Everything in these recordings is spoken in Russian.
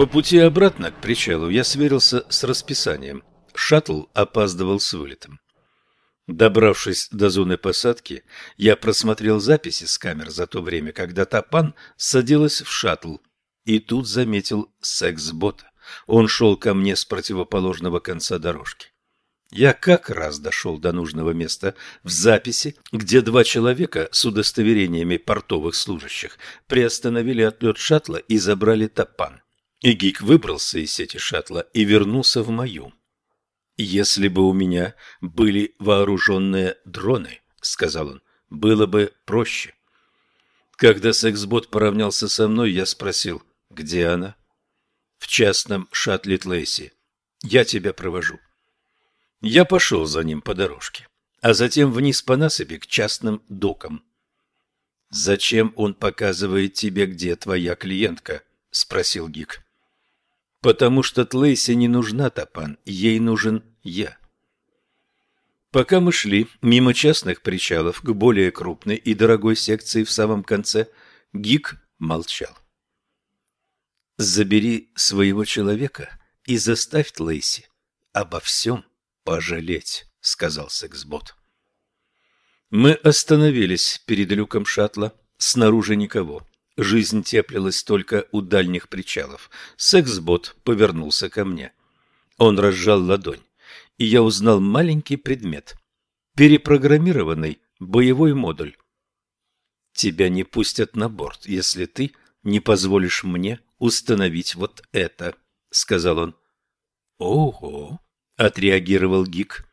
По пути обратно к причалу я сверился с расписанием. Шаттл опаздывал с вылетом. Добравшись до зоны посадки, я просмотрел записи с камер за то время, когда Тапан садилась в шаттл, и тут заметил секс-бота. Он шел ко мне с противоположного конца дорожки. Я как раз дошел до нужного места в записи, где два человека с удостоверениями портовых служащих приостановили отлет шаттла и забрали Тапан. И Гик выбрался из сети шаттла и вернулся в мою. «Если бы у меня были вооруженные дроны, — сказал он, — было бы проще». Когда сексбот поравнялся со мной, я спросил, где она? «В частном шаттле Тлейси. Я тебя провожу». Я пошел за ним по дорожке, а затем вниз по насыпи к частным докам. «Зачем он показывает тебе, где твоя клиентка?» — спросил Гик. «Потому что Тлейси не нужна, Тапан, ей нужен я». Пока мы шли мимо частных причалов к более крупной и дорогой секции в самом конце, Гик молчал. «Забери своего человека и заставь Тлейси обо всем пожалеть», — сказал сексбот. Мы остановились перед люком шаттла. Снаружи никого. Жизнь теплилась только у дальних причалов. Сексбот повернулся ко мне. Он разжал ладонь, и я узнал маленький предмет. Перепрограммированный боевой модуль. Тебя не пустят на борт, если ты не позволишь мне установить вот это, сказал он. Ого, отреагировал Гик.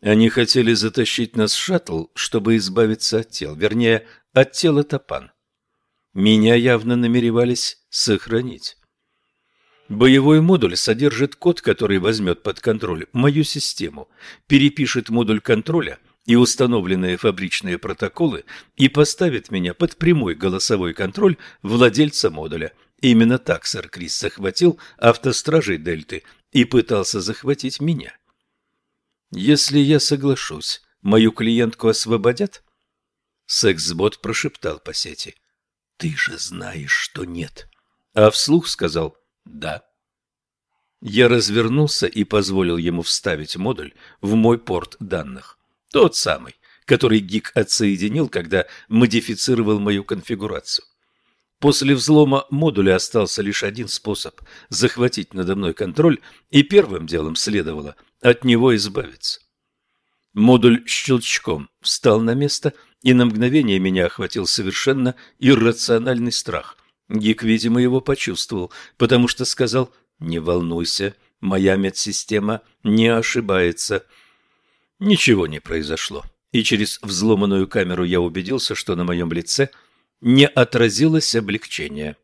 Они хотели затащить нас в шаттл, чтобы избавиться от тел, вернее, от тела Топан. Меня явно намеревались сохранить. Боевой модуль содержит код, который возьмет под контроль мою систему, перепишет модуль контроля и установленные фабричные протоколы и поставит меня под прямой голосовой контроль владельца модуля. Именно так сэр Крис захватил автостражей Дельты и пытался захватить меня. Если я соглашусь, мою клиентку освободят? Секс-бот прошептал по сети. Ты же знаешь, что нет. А вслух сказал «да». Я развернулся и позволил ему вставить модуль в мой порт данных. Тот самый, который Гик отсоединил, когда модифицировал мою конфигурацию. После взлома модуля остался лишь один способ – захватить надо мной контроль, и первым делом следовало от него избавиться. Модуль щелчком встал на место, и на мгновение меня охватил совершенно иррациональный страх. Гик, видимо, его почувствовал, потому что сказал «Не волнуйся, моя медсистема не ошибается». Ничего не произошло, и через взломанную камеру я убедился, что на моем лице не отразилось облегчение.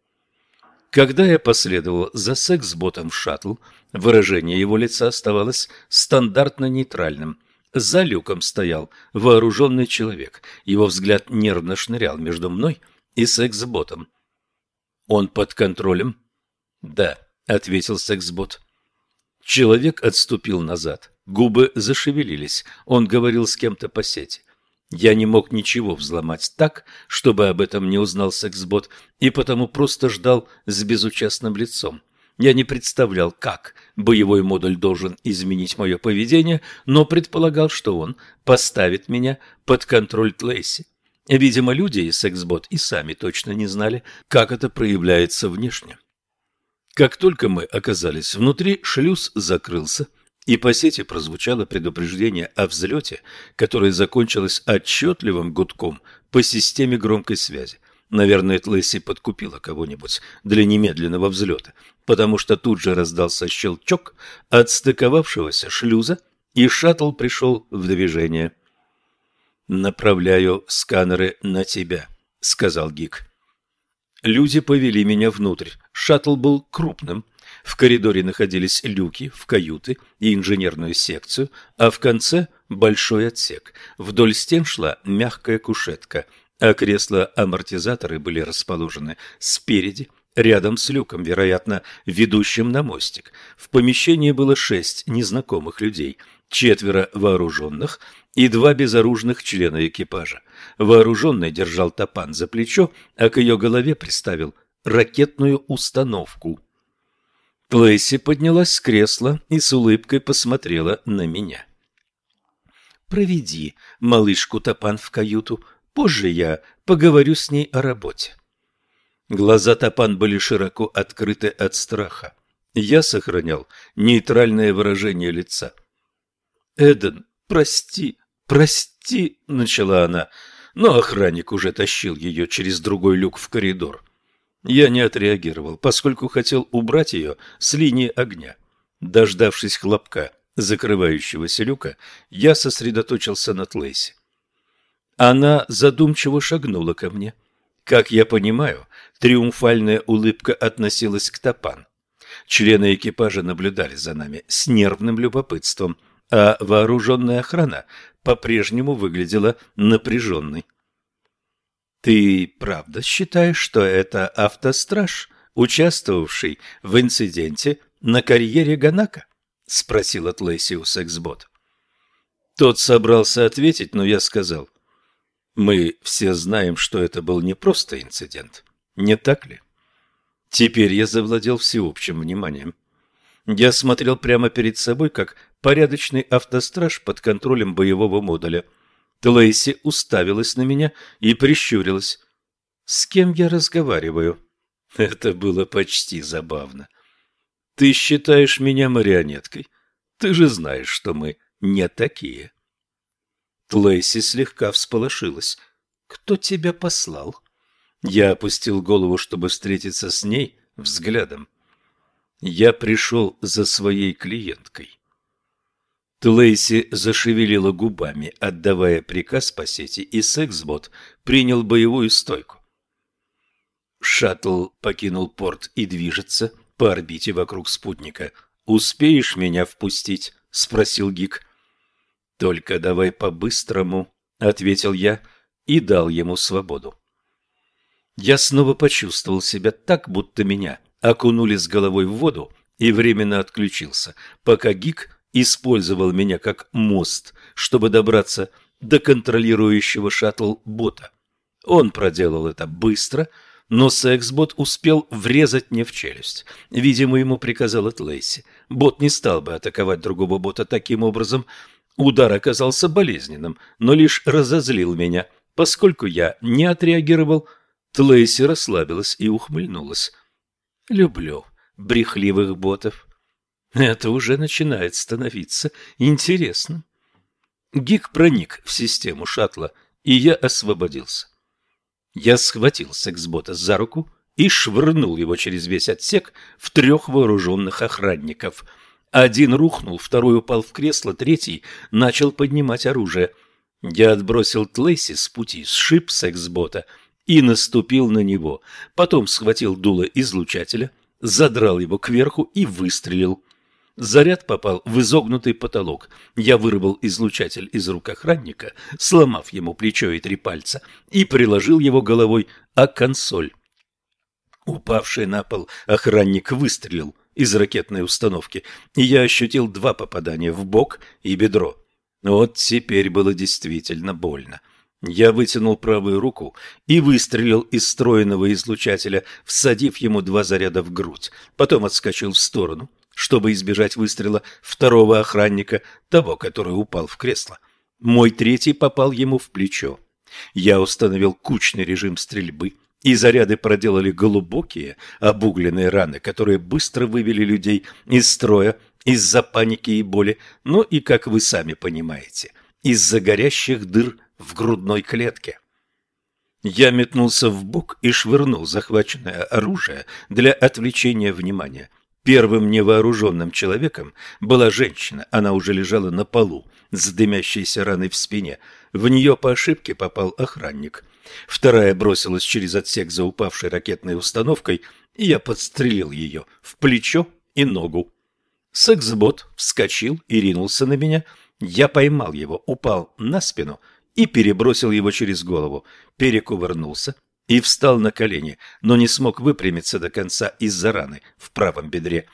Когда я последовал за секс-ботом в шаттл, выражение его лица оставалось стандартно нейтральным – за люком стоял вооруженный человек. Его взгляд нервно шнырял между мной и секс-ботом. «Он под контролем?» «Да», — ответил секс-бот. Человек отступил назад. Губы зашевелились. Он говорил с кем-то по сети. Я не мог ничего взломать так, чтобы об этом не узнал секс-бот, и потому просто ждал с безучастным лицом. Я не представлял, как боевой модуль должен изменить мое поведение, но предполагал, что он поставит меня под контроль Тлейси. Видимо, люди и сексбот и сами точно не знали, как это проявляется внешне. Как только мы оказались внутри, шлюз закрылся, и по сети прозвучало предупреждение о взлете, которое закончилось отчетливым гудком по системе громкой связи. Наверное, Тлесси подкупила кого-нибудь для немедленного взлета, потому что тут же раздался щелчок отстыковавшегося шлюза, и шаттл пришел в движение. «Направляю сканеры на тебя», — сказал Гик. Люди повели меня внутрь. Шаттл был крупным. В коридоре находились люки в каюты и инженерную секцию, а в конце – большой отсек. Вдоль стен шла мягкая кушетка – а кресла-амортизаторы были расположены спереди, рядом с люком, вероятно, ведущим на мостик. В помещении было шесть незнакомых людей, четверо вооруженных и два безоружных члена экипажа. Вооруженный держал топан за плечо, а к ее голове приставил ракетную установку. Плейси поднялась с кресла и с улыбкой посмотрела на меня. «Проведи малышку Топан в каюту. Позже я поговорю с ней о работе». Глаза Топан были широко открыты от страха. Я сохранял нейтральное выражение лица. «Эден, прости, прости», — начала она, но охранник уже тащил ее через другой люк в коридор. Я не отреагировал, поскольку хотел убрать ее с линии огня. Дождавшись хлопка закрывающегося люка, я сосредоточился на Тлейсе. Она задумчиво шагнула ко мне. Как я понимаю, триумфальная улыбка относилась к Топан. Члены экипажа наблюдали за нами с нервным любопытством, а вооруженная охрана по-прежнему выглядела напряженной. «Ты правда считаешь, что это автостраж, участвовавший в инциденте на карьере Ганака?» — спросил Атлесиус Эксбот. Тот собрался ответить, но я сказал. «Мы все знаем, что это был не просто инцидент, не так ли?» Теперь я завладел всеобщим вниманием. Я смотрел прямо перед собой, как порядочный автостраж под контролем боевого модуля. Тлейси уставилась на меня и прищурилась. «С кем я разговариваю?» Это было почти забавно. «Ты считаешь меня марионеткой? Ты же знаешь, что мы не такие». Тлейси слегка всполошилась. «Кто тебя послал?» Я опустил голову, чтобы встретиться с ней взглядом. Я пришел за своей клиенткой. Тлейси зашевелила губами, отдавая приказ по сети, и сексбот принял боевую стойку. Шаттл покинул порт и движется по орбите вокруг спутника. «Успеешь меня впустить?» — спросил Гик. «Только давай по-быстрому», — ответил я и дал ему свободу. Я снова почувствовал себя так, будто меня окунули с головой в воду и временно отключился, пока Гик использовал меня как мост, чтобы добраться до контролирующего шаттл-бота. Он проделал это быстро, но секс-бот успел врезать мне в челюсть. Видимо, ему приказал Лейси. Бот не стал бы атаковать другого бота таким образом. Удар оказался болезненным, но лишь разозлил меня. Поскольку я не отреагировал, Тлейси расслабилась и ухмыльнулась. «Люблю брехливых ботов. Это уже начинает становиться интересным». Гик проник в систему шаттла, и я освободился. Я схватил сексбота за руку и швырнул его через весь отсек в трех вооруженных охранников. Один рухнул, второй упал в кресло, третий начал поднимать оружие. Я отбросил Тлейси с пути, сшиб сексбота — и наступил на него. Потом схватил дуло излучателя, задрал его кверху и выстрелил. Заряд попал в изогнутый потолок. Я вырвал излучатель из рук охранника, сломав ему плечо и три пальца, и приложил его головой о консоль. Упавший на пол охранник выстрелил из ракетной установки, и я ощутил два попадания в бок и бедро. Вот теперь было действительно больно. Я вытянул правую руку и выстрелил из встроенного излучателя, всадив ему два заряда в грудь. Потом отскочил в сторону, чтобы избежать выстрела второго охранника, того, который упал в кресло. Мой третий попал ему в плечо. Я установил кучный режим стрельбы, и заряды проделали глубокие обугленные раны, которые быстро вывели людей из строя из-за паники и боли, ну и, как вы сами понимаете, из-за горящих дыр в грудной клетке. Я метнулся в бок и швырнул захваченное оружие для отвлечения внимания. Первым невооруженным человеком была женщина. Она уже лежала на полу с дымящейся раной в спине. В нее по ошибке попал охранник. Вторая бросилась через отсек за упавшей ракетной установкой, и я подстрелил ее в плечо и ногу. Сексбот вскочил и ринулся на меня. Я поймал его, упал на спину и перебросил его через голову, перекувырнулся и встал на колени, но не смог выпрямиться до конца из-за раны в правом бедре.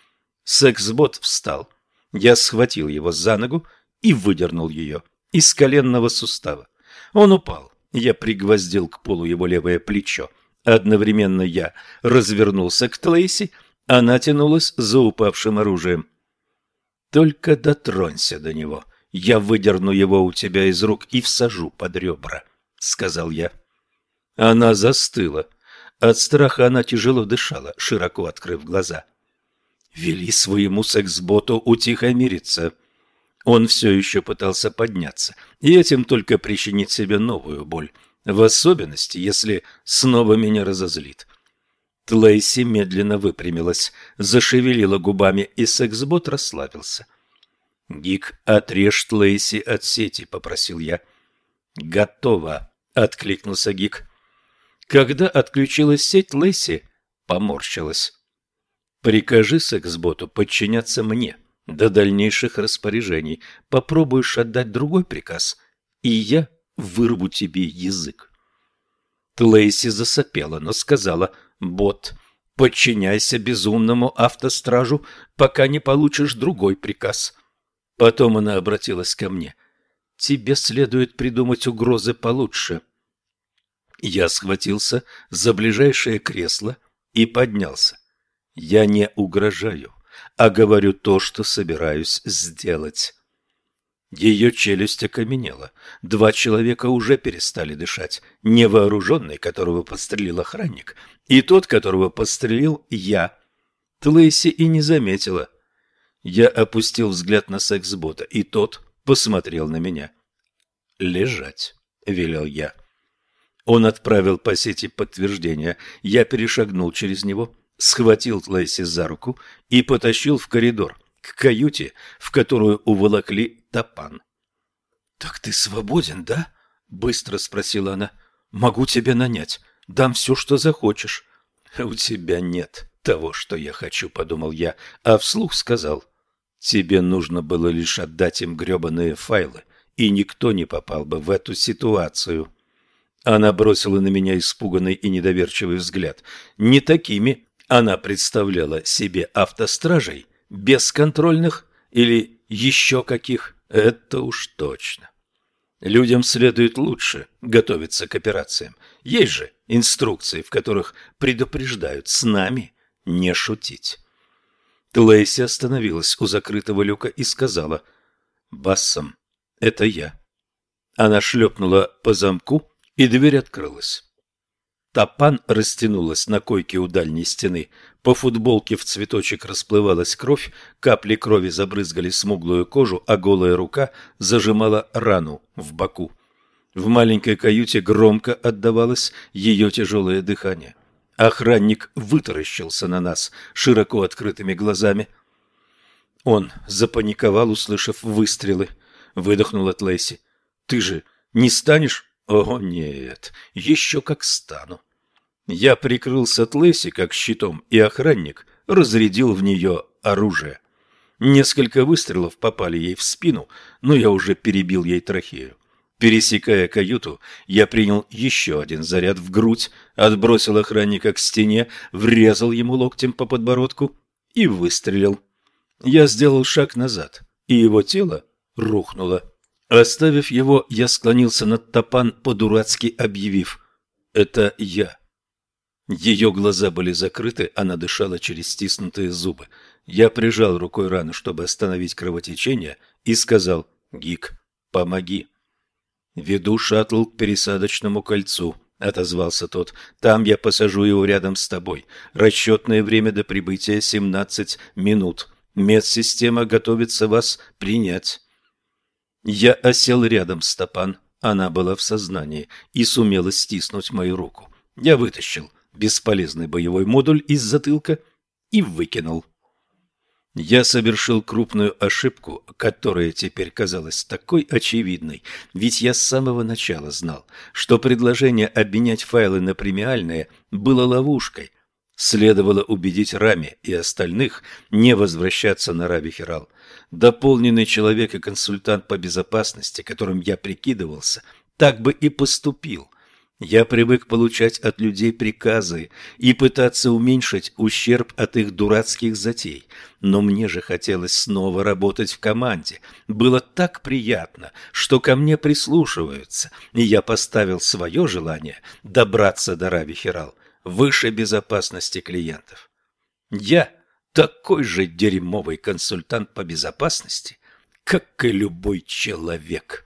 Сексбот встал. Я схватил его за ногу и выдернул ее из коленного сустава. Он упал. Я пригвоздил к полу его левое плечо. Одновременно я развернулся к Тлейси Она тянулась за упавшим оружием. «Только дотронься до него. Я выдерну его у тебя из рук и всажу под ребра», — сказал я. Она застыла. От страха она тяжело дышала, широко открыв глаза. «Вели своему секс-боту утихомириться». Он все еще пытался подняться, и этим только причинить себе новую боль, в особенности, если снова меня разозлит. Тлейси медленно выпрямилась, зашевелила губами, и сексбот расслабился. «Гик, отрежь Тлейси от сети», — попросил я. «Готово», — откликнулся Гик. Когда отключилась сеть, Лейси поморщилась. «Прикажи сексботу подчиняться мне до дальнейших распоряжений. Попробуешь отдать другой приказ, и я вырву тебе язык». Тлейси засопела, но сказала «Бот, подчиняйся безумному автостражу, пока не получишь другой приказ». Потом она обратилась ко мне. «Тебе следует придумать угрозы получше». Я схватился за ближайшее кресло и поднялся. Я не угрожаю, а говорю то, что собираюсь сделать. Ее челюсть окаменела. Два человека уже перестали дышать. Невооруженный, которого подстрелил охранник, и тот, которого подстрелил я. Тлейси и не заметила. Я опустил взгляд на секс-бота, и тот посмотрел на меня. «Лежать», — велел я. Он отправил по сети подтверждение. Я перешагнул через него, схватил Лэйси за руку и потащил в коридор, к каюте, в которую уволокли Тапан. «Так ты свободен, да?» — быстро спросила она. «Могу тебя нанять. Дам все, что захочешь». «У тебя нет того, что я хочу», — подумал я, а вслух сказал. «Тебе нужно было лишь отдать им гребаные файлы, и никто не попал бы в эту ситуацию». Она бросила на меня испуганный и недоверчивый взгляд. Не такими она представляла себе автостражей, бесконтрольных или еще каких, это уж точно. Людям следует лучше готовиться к операциям. Есть же инструкции, в которых предупреждают с нами не шутить. Тлейси остановилась у закрытого люка и сказала «Бассом, это я». Она шлепнула по замку, и дверь открылась. Тапан растянулась на койке у дальней стены. По футболке в цветочек расплывалась кровь, капли крови забрызгали смуглую кожу, а голая рука зажимала рану в боку. В маленькой каюте громко отдавалось ее тяжелое дыхание. Охранник вытаращился на нас широко открытыми глазами. Он запаниковал, услышав выстрелы. Выдохнул от Лейси. «Ты же не станешь о, нет, еще как стану. Я прикрылся от Лэси как щитом, и охранник разрядил в нее оружие. Несколько выстрелов попали ей в спину, но я уже перебил ей трахею. Пересекая каюту, я принял еще один заряд в грудь, отбросил охранника к стене, врезал ему локтем по подбородку и выстрелил. Я сделал шаг назад, и его тело рухнуло. Оставив его, я склонился над Топан, по-дурацки объявив «Это я». Ее глаза были закрыты, она дышала через стиснутые зубы. Я прижал рукой рану, чтобы остановить кровотечение, и сказал «Гик, помоги». «Веду шаттл к пересадочному кольцу», — отозвался тот. «Там я посажу его рядом с тобой. Расчетное время до прибытия — семнадцать минут. Медсистема готовится вас принять». Я осел рядом с Стопан. Она была в сознании и сумела стиснуть мою руку. Я вытащил бесполезный боевой модуль из затылка и выкинул. Я совершил крупную ошибку, которая теперь казалась такой очевидной, ведь я с самого начала знал, что предложение обменять файлы на премиальные было ловушкой, Следовало убедить Рами и остальных не возвращаться на Раби Хирал. Дополненный человек и консультант по безопасности, которым я прикидывался, так бы и поступил. Я привык получать от людей приказы и пытаться уменьшить ущерб от их дурацких затей. Но мне же хотелось снова работать в команде. Было так приятно, что ко мне прислушиваются, и я поставил свое желание добраться до Раби Хирал – выше безопасности клиентов. Я такой же дерьмовый консультант по безопасности, как и любой человек.